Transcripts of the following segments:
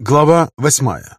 Глава восьмая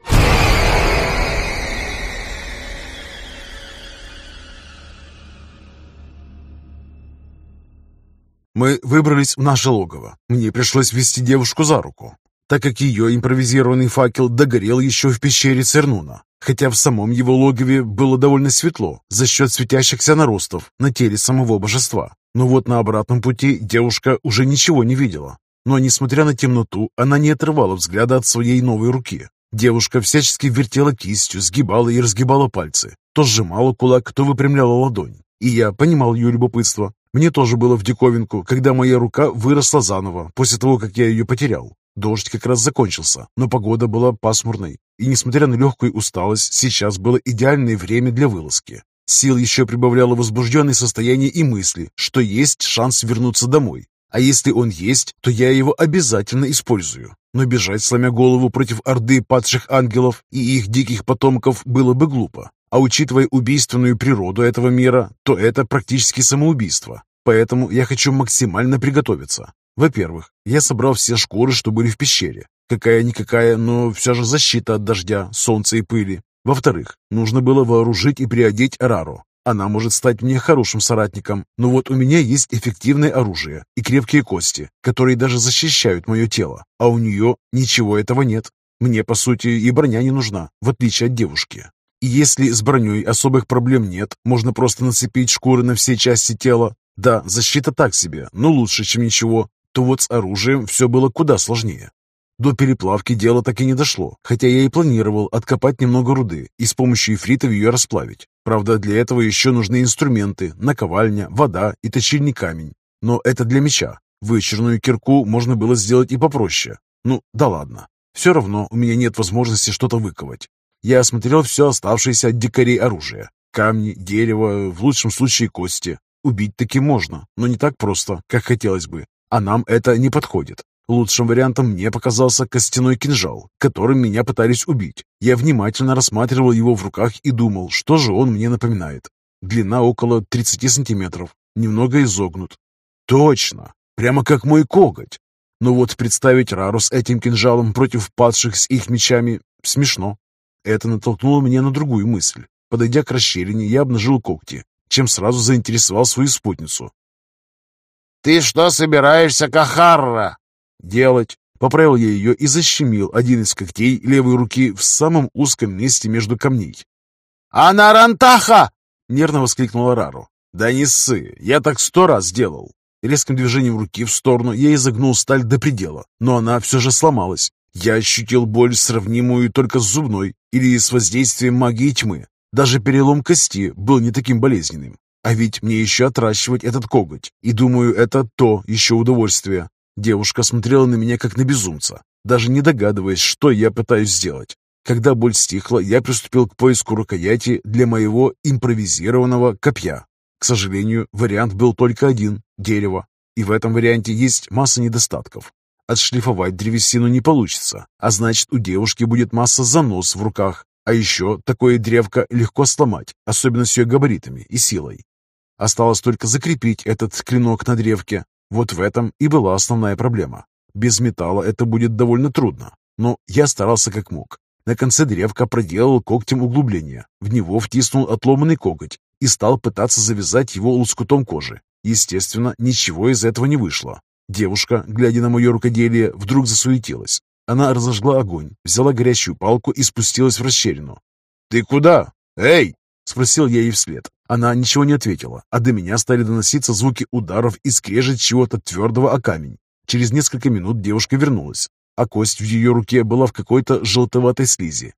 Мы выбрались в наше логово. Мне пришлось вести девушку за руку, так как ее импровизированный факел догорел еще в пещере Цернуна, хотя в самом его логове было довольно светло за счет светящихся наростов на теле самого божества. Но вот на обратном пути девушка уже ничего не видела. Но, несмотря на темноту, она не отрывала взгляда от своей новой руки. Девушка всячески вертела кистью, сгибала и разгибала пальцы. То сжимала кулак, то выпрямляла ладонь. И я понимал ее любопытство. Мне тоже было в диковинку, когда моя рука выросла заново, после того, как я ее потерял. Дождь как раз закончился, но погода была пасмурной. И, несмотря на легкую усталость, сейчас было идеальное время для вылазки. Сил еще прибавляло возбужденное состояние и мысли, что есть шанс вернуться домой. А если он есть, то я его обязательно использую. Но бежать, сломя голову против орды падших ангелов и их диких потомков, было бы глупо. А учитывая убийственную природу этого мира, то это практически самоубийство. Поэтому я хочу максимально приготовиться. Во-первых, я собрал все шкуры, что были в пещере. Какая-никакая, но все же защита от дождя, солнца и пыли. Во-вторых, нужно было вооружить и приодеть Рару. Она может стать мне хорошим соратником, но вот у меня есть эффективное оружие и крепкие кости, которые даже защищают мое тело, а у нее ничего этого нет. Мне, по сути, и броня не нужна, в отличие от девушки. И если с броней особых проблем нет, можно просто нацепить шкуры на все части тела. Да, защита так себе, но лучше, чем ничего. То вот с оружием все было куда сложнее. До переплавки дело так и не дошло, хотя я и планировал откопать немного руды и с помощью ифритов ее расплавить. Правда, для этого еще нужны инструменты, наковальня, вода и точильный камень. Но это для меча. Вычерную кирку можно было сделать и попроще. Ну, да ладно. Все равно у меня нет возможности что-то выковать. Я осмотрел все оставшееся от дикарей оружие. Камни, дерево, в лучшем случае кости. Убить таки можно, но не так просто, как хотелось бы. А нам это не подходит. Лучшим вариантом мне показался костяной кинжал, которым меня пытались убить. Я внимательно рассматривал его в руках и думал, что же он мне напоминает. Длина около 30 сантиметров, немного изогнут. Точно, прямо как мой коготь. Но вот представить Рару с этим кинжалом против падших с их мечами смешно. Это натолкнуло меня на другую мысль. Подойдя к расщелине, я обнажил когти, чем сразу заинтересовал свою спутницу. «Ты что собираешься, Кахарра?» «Делать!» Поправил я ее и защемил один из когтей левой руки в самом узком месте между камней. «Анарантаха!» — нервно воскликнула Рару. «Да не ссы, я так сто раз сделал!» Резким движением руки в сторону я изогнул сталь до предела, но она все же сломалась. Я ощутил боль, сравнимую только с зубной или с воздействием магии тьмы. Даже перелом кости был не таким болезненным. А ведь мне еще отращивать этот коготь, и думаю, это то еще удовольствие. Девушка смотрела на меня как на безумца, даже не догадываясь, что я пытаюсь сделать. Когда боль стихла, я приступил к поиску рукояти для моего импровизированного копья. К сожалению, вариант был только один – дерево. И в этом варианте есть масса недостатков. Отшлифовать древесину не получится, а значит у девушки будет масса занос в руках. А еще такое древко легко сломать, особенно с ее габаритами и силой. Осталось только закрепить этот клинок на древке, вот в этом и была основная проблема. Без металла это будет довольно трудно, но я старался как мог. На конце древка проделал когтем углубление, в него втиснул отломанный коготь и стал пытаться завязать его лоскутом кожи. Естественно, ничего из этого не вышло. Девушка, глядя на мое рукоделие, вдруг засуетилась. Она разожгла огонь, взяла горящую палку и спустилась в расщелину. «Ты куда? Эй!» — спросил я ей вслед. Она ничего не ответила, а до меня стали доноситься звуки ударов и скрежет чего-то твердого о камень. Через несколько минут девушка вернулась, а кость в ее руке была в какой-то желтоватой слизи.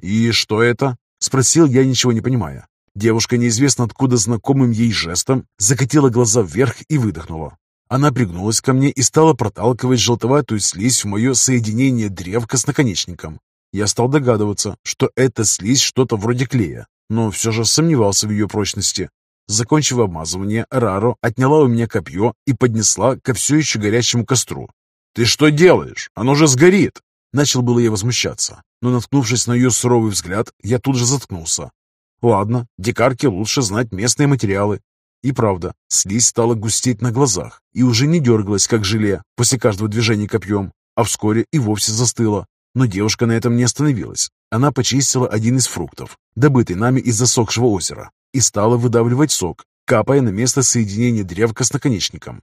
«И что это?» — спросил я, ничего не понимая. Девушка, неизвестно откуда знакомым ей жестом, закатила глаза вверх и выдохнула. Она пригнулась ко мне и стала проталкивать желтоватую слизь в мое соединение древка с наконечником. Я стал догадываться, что это слизь что-то вроде клея, но все же сомневался в ее прочности. Закончив обмазывание, Раро отняла у меня копье и поднесла ко все еще горячему костру. «Ты что делаешь? Оно же сгорит!» Начал было я возмущаться, но, наткнувшись на ее суровый взгляд, я тут же заткнулся. Ладно, дикарке лучше знать местные материалы. И правда, слизь стала густеть на глазах и уже не дергалась, как желе, после каждого движения копьем, а вскоре и вовсе застыла. Но девушка на этом не остановилась. Она почистила один из фруктов, добытый нами из засохшего озера, и стала выдавливать сок, капая на место соединения древка с наконечником.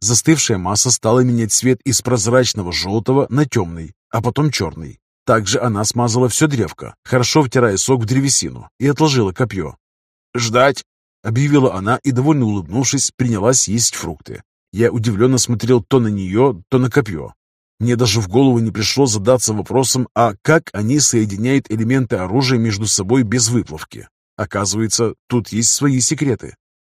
Застывшая масса стала менять цвет из прозрачного желтого на темный, а потом черный. Также она смазала все древко, хорошо втирая сок в древесину, и отложила копье. «Ждать!» — объявила она и, довольно улыбнувшись, принялась есть фрукты. Я удивленно смотрел то на нее, то на копье. Мне даже в голову не пришло задаться вопросом, а как они соединяют элементы оружия между собой без выплавки. Оказывается, тут есть свои секреты.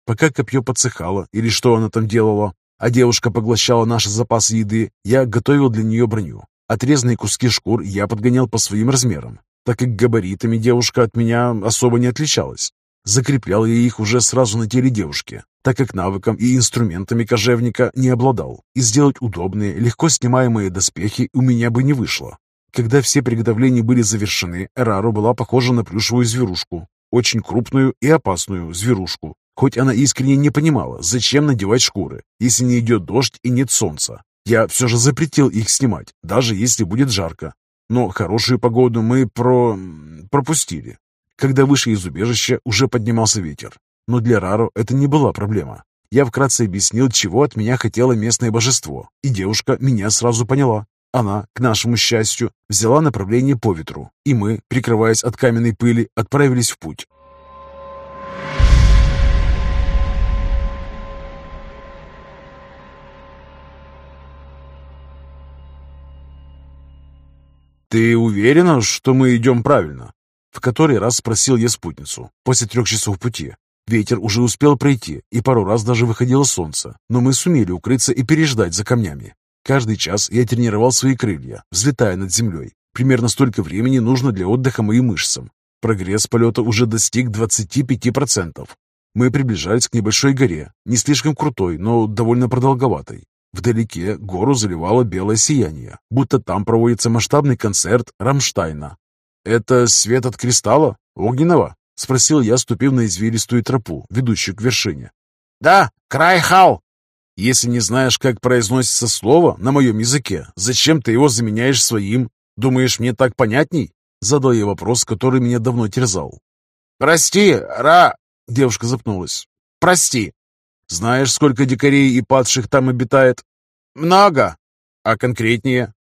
Пока копье подсыхало, или что она там делала, а девушка поглощала наши запасы еды, я готовил для нее броню. Отрезанные куски шкур я подгонял по своим размерам, так как габаритами девушка от меня особо не отличалась. Закреплял я их уже сразу на теле девушки, так как навыком и инструментами кожевника не обладал, и сделать удобные, легко снимаемые доспехи у меня бы не вышло. Когда все приготовления были завершены, Эрару была похожа на плюшевую зверушку, очень крупную и опасную зверушку, хоть она искренне не понимала, зачем надевать шкуры, если не идет дождь и нет солнца. Я все же запретил их снимать, даже если будет жарко. Но хорошую погоду мы про... пропустили. Когда вышли из убежища, уже поднимался ветер. Но для Раро это не была проблема. Я вкратце объяснил, чего от меня хотело местное божество, и девушка меня сразу поняла. Она, к нашему счастью, взяла направление по ветру, и мы, прикрываясь от каменной пыли, отправились в путь. «Ты уверена, что мы идем правильно?» В который раз спросил я спутницу, после трех часов пути. Ветер уже успел пройти, и пару раз даже выходило солнце, но мы сумели укрыться и переждать за камнями. Каждый час я тренировал свои крылья, взлетая над землей. Примерно столько времени нужно для отдыха моим мышцам. Прогресс полета уже достиг 25%. Мы приближались к небольшой горе, не слишком крутой, но довольно продолговатой. Вдалеке гору заливало белое сияние, будто там проводится масштабный концерт Рамштайна. «Это свет от кристалла? Огненного?» — спросил я, ступив на извилистую тропу, ведущую к вершине. «Да, Крайхал!» «Если не знаешь, как произносится слово на моем языке, зачем ты его заменяешь своим? Думаешь, мне так понятней?» Задал я вопрос, который меня давно терзал. «Прости, Ра...» — девушка запнулась. «Прости, знаешь, сколько дикарей и падших там обитает? Много. А конкретнее?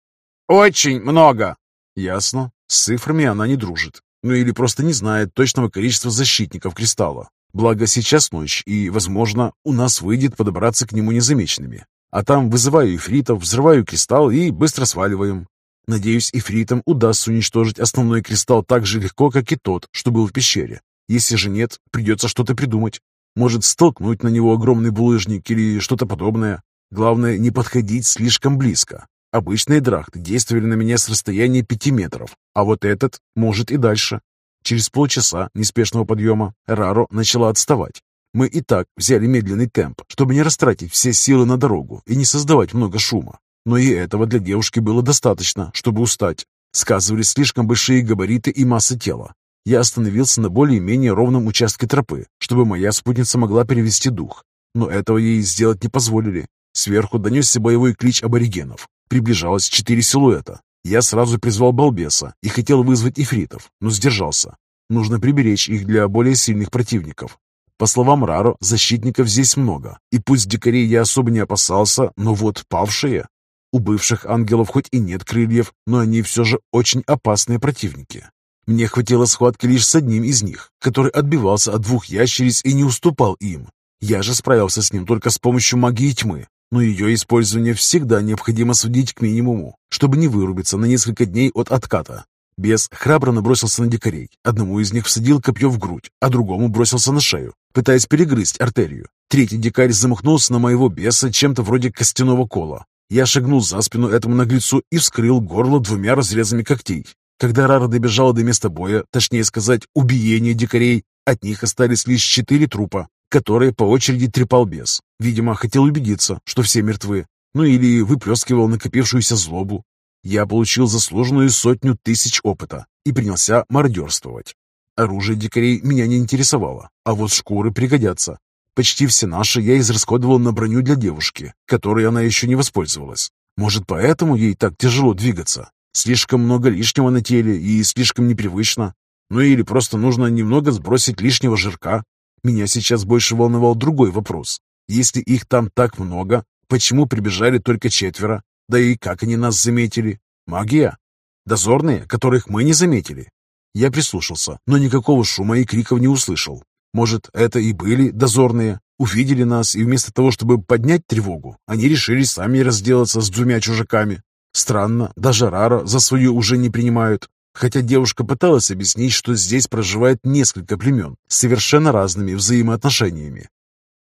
Очень много. Ясно. С цифрами она не дружит. Ну или просто не знает точного количества защитников кристалла. Благо сейчас ночь, и, возможно, у нас выйдет подобраться к нему незамеченными. А там вызываю эфритов, взрываю кристалл и быстро сваливаем. Надеюсь, эфритам удастся уничтожить основной кристалл так же легко, как и тот, что был в пещере. Если же нет, придется что-то придумать. Может столкнуть на него огромный булыжник или что-то подобное. Главное, не подходить слишком близко. Обычные драхты действовали на меня с расстояния пяти метров, а вот этот может и дальше. Через полчаса неспешного подъема Раро начала отставать. Мы и так взяли медленный темп, чтобы не растратить все силы на дорогу и не создавать много шума. Но и этого для девушки было достаточно, чтобы устать. Сказывались слишком большие габариты и масса тела. Я остановился на более-менее ровном участке тропы, чтобы моя спутница могла перевести дух. Но этого ей сделать не позволили. Сверху донесся боевой клич аборигенов. Приближалось четыре силуэта. Я сразу призвал балбеса и хотел вызвать ифритов, но сдержался. Нужно приберечь их для более сильных противников. По словам Раро, защитников здесь много, и пусть дикарей я особо не опасался, но вот павшие... У бывших ангелов хоть и нет крыльев, но они все же очень опасные противники. Мне хватило схватки лишь с одним из них, который отбивался от двух ящериц и не уступал им. Я же справился с ним только с помощью магии тьмы, но ее использование всегда необходимо сводить к минимуму, чтобы не вырубиться на несколько дней от отката. Бес храбро набросился на дикарей. Одному из них всадил копье в грудь, а другому бросился на шею, пытаясь перегрызть артерию. Третий дикарь замахнулся на моего беса чем-то вроде костяного кола. Я шагнул за спину этому наглецу и вскрыл горло двумя разрезами когтей. Когда Рара добежала до места боя, точнее сказать, убиения дикарей, от них остались лишь четыре трупа, которые по очереди трепал бес. Видимо, хотел убедиться, что все мертвы, ну или выплескивал накопившуюся злобу. Я получил заслуженную сотню тысяч опыта и принялся мародерствовать. Оружие дикарей меня не интересовало, а вот шкуры пригодятся. Почти все наши я израсходовал на броню для девушки, которой она еще не воспользовалась. Может, поэтому ей так тяжело двигаться? Слишком много лишнего на теле и слишком непривычно. Ну или просто нужно немного сбросить лишнего жирка. Меня сейчас больше волновал другой вопрос. Если их там так много, почему прибежали только четверо? Да и как они нас заметили? Магия? Дозорные, которых мы не заметили? Я прислушался, но никакого шума и криков не услышал. Может, это и были дозорные? Увидели нас, и вместо того, чтобы поднять тревогу, они решили сами разделаться с двумя чужаками. Странно, даже Рара за свою уже не принимают. Хотя девушка пыталась объяснить, что здесь проживает несколько племен с совершенно разными взаимоотношениями.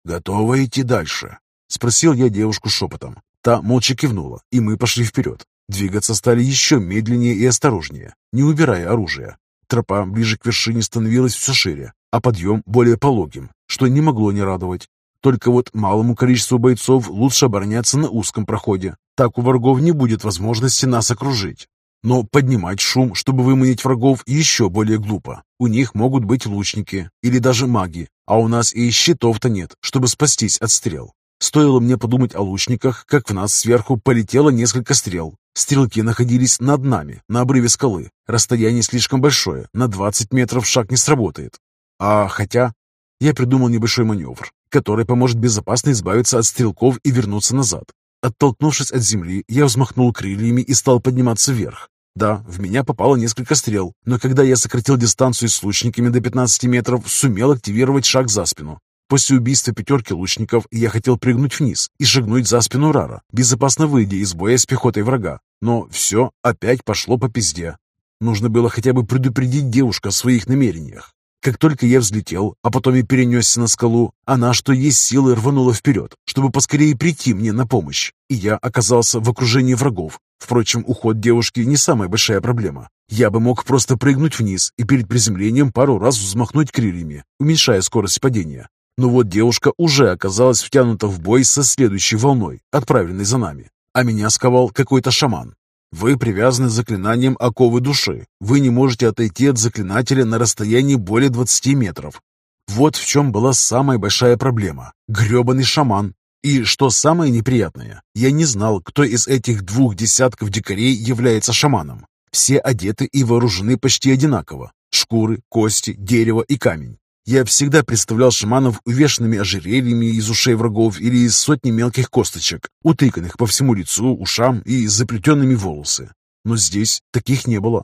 «Готова идти дальше?» — спросил я девушку шепотом. Та молча кивнула, и мы пошли вперед. Двигаться стали еще медленнее и осторожнее, не убирая оружия. Тропа ближе к вершине становилась все шире, а подъем более пологим, что не могло не радовать. Только вот малому количеству бойцов лучше обороняться на узком проходе. Так у врагов не будет возможности нас окружить. Но поднимать шум, чтобы выманить врагов, еще более глупо. У них могут быть лучники или даже маги, а у нас и щитов-то нет, чтобы спастись от стрел. Стоило мне подумать о лучниках, как в нас сверху полетело несколько стрел. Стрелки находились над нами, на обрыве скалы. Расстояние слишком большое, на 20 метров шаг не сработает. А хотя... Я придумал небольшой маневр, который поможет безопасно избавиться от стрелков и вернуться назад. Оттолкнувшись от земли, я взмахнул крыльями и стал подниматься вверх. Да, в меня попало несколько стрел, но когда я сократил дистанцию с лучниками до 15 метров, сумел активировать шаг за спину. После убийства пятерки лучников я хотел прыгнуть вниз и шагнуть за спину Рара, безопасно выйдя из боя с пехотой врага. Но все опять пошло по пизде. Нужно было хотя бы предупредить девушку о своих намерениях. Как только я взлетел, а потом и перенесся на скалу, она, что есть силы, рванула вперед, чтобы поскорее прийти мне на помощь. И я оказался в окружении врагов. Впрочем, уход девушки не самая большая проблема. Я бы мог просто прыгнуть вниз и перед приземлением пару раз взмахнуть крыльями, уменьшая скорость падения. Но вот девушка уже оказалась втянута в бой со следующей волной, отправленной за нами. А меня сковал какой-то шаман. Вы привязаны заклинанием оковы души. Вы не можете отойти от заклинателя на расстоянии более 20 метров. Вот в чем была самая большая проблема. Гребаный шаман. И что самое неприятное, я не знал, кто из этих двух десятков дикарей является шаманом. Все одеты и вооружены почти одинаково. Шкуры, кости, дерево и камень. Я всегда представлял шаманов увешанными ожерельями из ушей врагов или из сотни мелких косточек, утыканных по всему лицу, ушам и заплетенными волосы. Но здесь таких не было.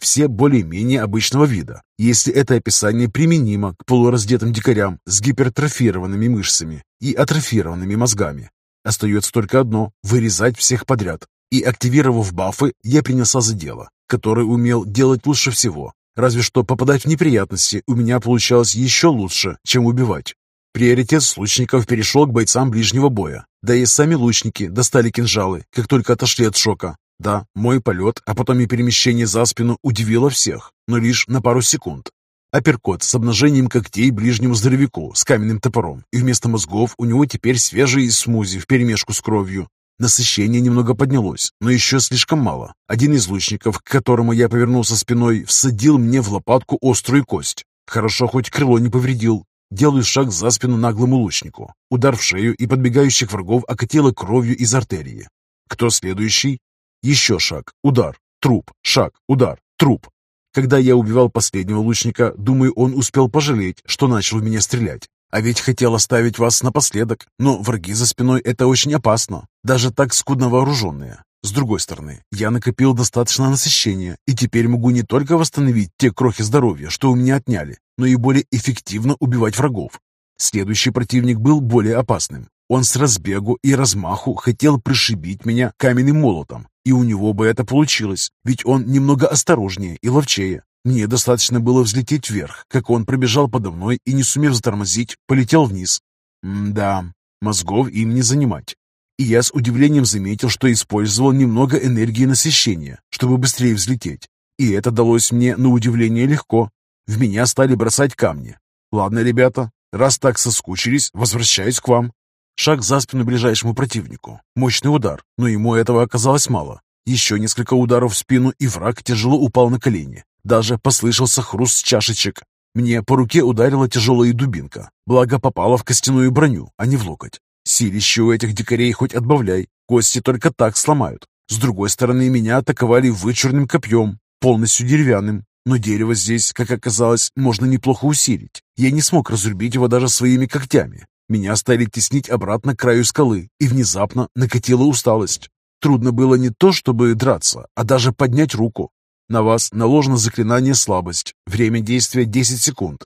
Все более-менее обычного вида, если это описание применимо к полураздетым дикарям с гипертрофированными мышцами и атрофированными мозгами. Остается только одно – вырезать всех подряд. И активировав бафы, я принялся за дело, которое умел делать лучше всего Разве что попадать в неприятности у меня получалось еще лучше, чем убивать. Приоритет лучников перешел к бойцам ближнего боя. Да и сами лучники достали кинжалы, как только отошли от шока. Да, мой полет, а потом и перемещение за спину удивило всех, но лишь на пару секунд. Апперкот с обнажением когтей ближнему здоровяку с каменным топором, и вместо мозгов у него теперь свежий смузи вперемешку с кровью. Насыщение немного поднялось, но еще слишком мало. Один из лучников, к которому я повернулся спиной, всадил мне в лопатку острую кость. Хорошо, хоть крыло не повредил. Делаю шаг за спину наглому лучнику. Удар в шею и подбегающих врагов окатило кровью из артерии. Кто следующий? Еще шаг. Удар. Труп. Шаг. Удар. Труп. Когда я убивал последнего лучника, думаю, он успел пожалеть, что начал в меня стрелять. А ведь хотел оставить вас напоследок, но враги за спиной – это очень опасно, даже так скудно вооруженные. С другой стороны, я накопил достаточно насыщения, и теперь могу не только восстановить те крохи здоровья, что у меня отняли, но и более эффективно убивать врагов. Следующий противник был более опасным. Он с разбегу и размаху хотел пришибить меня каменным молотом, и у него бы это получилось, ведь он немного осторожнее и ловчее. Мне достаточно было взлететь вверх, как он пробежал подо мной и, не сумев затормозить, полетел вниз. М да, мозгов им не занимать. И я с удивлением заметил, что использовал немного энергии насыщения, чтобы быстрее взлететь. И это далось мне на удивление легко. В меня стали бросать камни. Ладно, ребята, раз так соскучились, возвращаюсь к вам. Шаг за спину ближайшему противнику. Мощный удар, но ему этого оказалось мало. Еще несколько ударов в спину, и враг тяжело упал на колени. Даже послышался хруст чашечек. Мне по руке ударила тяжелая дубинка, благо попала в костяную броню, а не в локоть. Силище у этих дикарей хоть отбавляй, кости только так сломают. С другой стороны, меня атаковали вычурным копьем, полностью деревянным. Но дерево здесь, как оказалось, можно неплохо усилить. Я не смог разрубить его даже своими когтями. Меня стали теснить обратно к краю скалы, и внезапно накатила усталость. Трудно было не то, чтобы драться, а даже поднять руку. На вас наложено заклинание «Слабость». Время действия 10 секунд.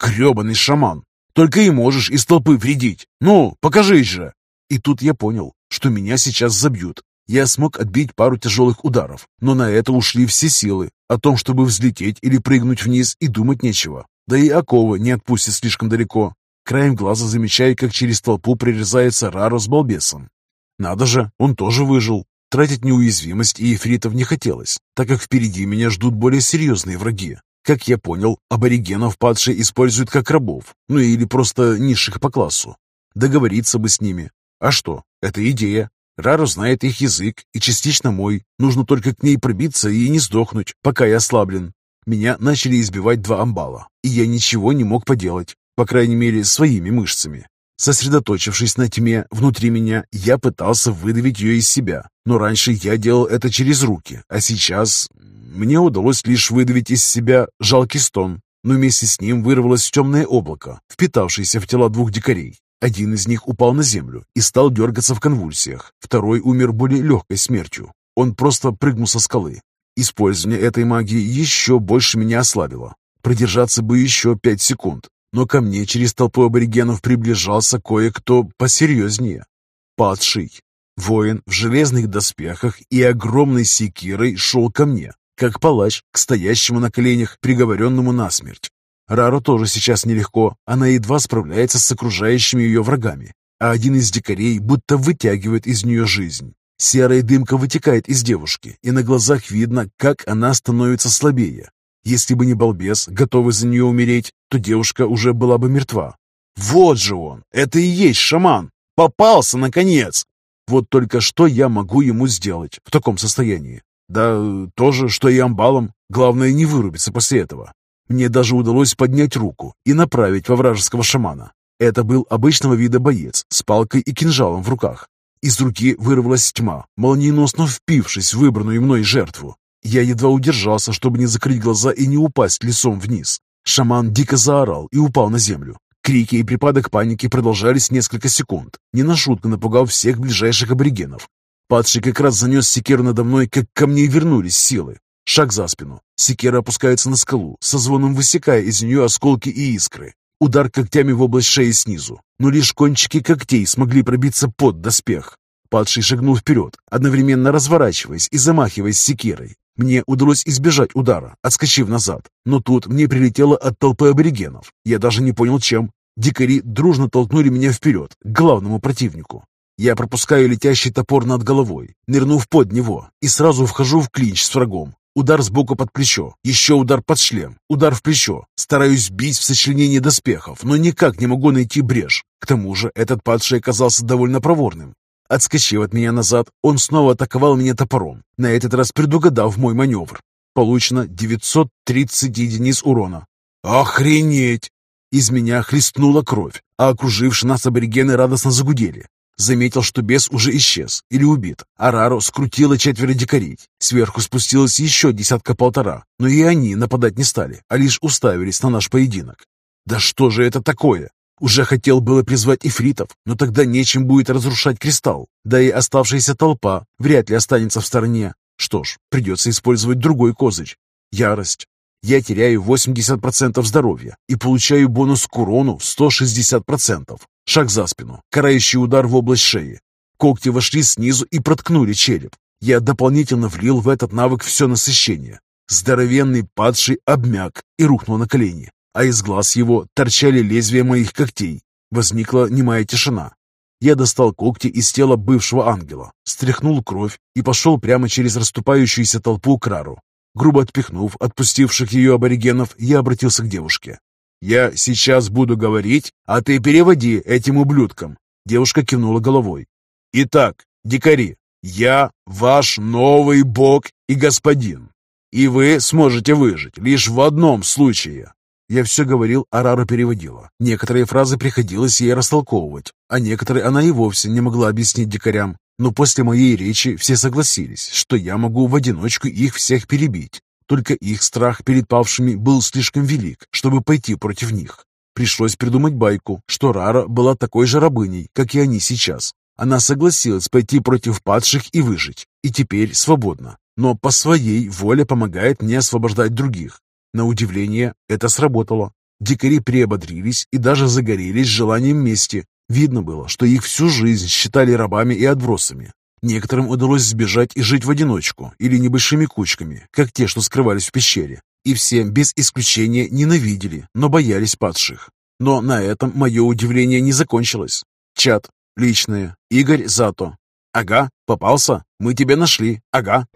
Гребаный шаман! Только и можешь из толпы вредить. Ну, покажись же! И тут я понял, что меня сейчас забьют. Я смог отбить пару тяжелых ударов, но на это ушли все силы. О том, чтобы взлететь или прыгнуть вниз, и думать нечего. Да и оковы не отпустят слишком далеко. Краем глаза замечаю, как через толпу прирезается Раро с балбесом. Надо же, он тоже выжил. Тратить неуязвимость и эфритов не хотелось, так как впереди меня ждут более серьезные враги. Как я понял, аборигенов падшие используют как рабов, ну или просто низших по классу. Договориться бы с ними. А что, это идея. Рару знает их язык и частично мой. Нужно только к ней пробиться и не сдохнуть, пока я ослаблен. Меня начали избивать два амбала, и я ничего не мог поделать, по крайней мере, своими мышцами. Сосредоточившись на тьме внутри меня, я пытался выдавить ее из себя. Но раньше я делал это через руки, а сейчас мне удалось лишь выдавить из себя жалкий стон. Но вместе с ним вырвалось темное облако, впитавшееся в тела двух дикарей. Один из них упал на землю и стал дергаться в конвульсиях. Второй умер более легкой смертью. Он просто прыгнул со скалы. Использование этой магии еще больше меня ослабило. Продержаться бы еще пять секунд, но ко мне через толпу аборигенов приближался кое-кто посерьезнее. Падший. Воин в железных доспехах и огромной секирой шел ко мне, как палач к стоящему на коленях приговоренному насмерть. Рару тоже сейчас нелегко, она едва справляется с окружающими ее врагами, а один из дикарей будто вытягивает из нее жизнь. Серая дымка вытекает из девушки, и на глазах видно, как она становится слабее. Если бы не балбес, готовый за нее умереть, то девушка уже была бы мертва. Вот же он! Это и есть шаман! Попался, наконец! Вот только что я могу ему сделать в таком состоянии? Да то же, что и амбалом. Главное, не вырубиться после этого. Мне даже удалось поднять руку и направить во вражеского шамана. Это был обычного вида боец с палкой и кинжалом в руках. Из руки вырвалась тьма, молниеносно впившись в выбранную мной жертву. Я едва удержался, чтобы не закрыть глаза и не упасть лицом вниз. Шаман дико заорал и упал на землю. Крики и припадок паники продолжались несколько секунд, не на шутку напугав всех ближайших аборигенов. Падший как раз занес секеру надо мной, как ко мне вернулись силы. Шаг за спину. Секера опускается на скалу, со звоном высекая из нее осколки и искры. Удар когтями в область шеи снизу, но лишь кончики когтей смогли пробиться под доспех. Падший шагнул вперед, одновременно разворачиваясь и замахиваясь секирой. Мне удалось избежать удара, отскочив назад, но тут мне прилетело от толпы аборигенов. Я даже не понял, чем. Дикари дружно толкнули меня вперед, к главному противнику. Я пропускаю летящий топор над головой, нырнув под него, и сразу вхожу в клинч с врагом. Удар сбоку под плечо, еще удар под шлем, удар в плечо. Стараюсь бить в сочленении доспехов, но никак не могу найти брешь. К тому же этот падший оказался довольно проворным. Отскочив от меня назад, он снова атаковал меня топором, на этот раз предугадав мой маневр. Получено 930 единиц урона. Охренеть! Из меня хлестнула кровь, а окружившие нас аборигены радостно загудели. Заметил, что бес уже исчез или убит. Арару скрутила четверо дикарей. Сверху спустилось еще десятка-полтора, но и они нападать не стали, а лишь уставились на наш поединок. Да что же это такое? Уже хотел было призвать ифритов, но тогда нечем будет разрушать кристалл. Да и оставшаяся толпа вряд ли останется в стороне. Что ж, придется использовать другой козырь. Ярость. Я теряю 80% здоровья и получаю бонус к урону в 160%. Шаг за спину, карающий удар в область шеи. Когти вошли снизу и проткнули череп. Я дополнительно влил в этот навык все насыщение. Здоровенный падший обмяк и рухнул на колени а из глаз его торчали лезвия моих когтей. Возникла немая тишина. Я достал когти из тела бывшего ангела, стряхнул кровь и пошел прямо через расступающуюся толпу к Рару. Грубо отпихнув отпустивших ее аборигенов, я обратился к девушке. «Я сейчас буду говорить, а ты переводи этим ублюдкам». Девушка кивнула головой. «Итак, дикари, я ваш новый бог и господин, и вы сможете выжить лишь в одном случае. Я все говорил, а Рара переводила. Некоторые фразы приходилось ей растолковывать, а некоторые она и вовсе не могла объяснить дикарям. Но после моей речи все согласились, что я могу в одиночку их всех перебить. Только их страх перед павшими был слишком велик, чтобы пойти против них. Пришлось придумать байку, что Рара была такой же рабыней, как и они сейчас. Она согласилась пойти против падших и выжить, и теперь свободна, но по своей воле помогает мне освобождать других. На удивление, это сработало. Дикари приободрились и даже загорелись желанием мести. Видно было, что их всю жизнь считали рабами и отбросами. Некоторым удалось сбежать и жить в одиночку или небольшими кучками, как те, что скрывались в пещере. И все, без исключения, ненавидели, но боялись падших. Но на этом мое удивление не закончилось. Чат. Личное. Игорь Зато. Ага, попался. Мы тебя нашли. Ага.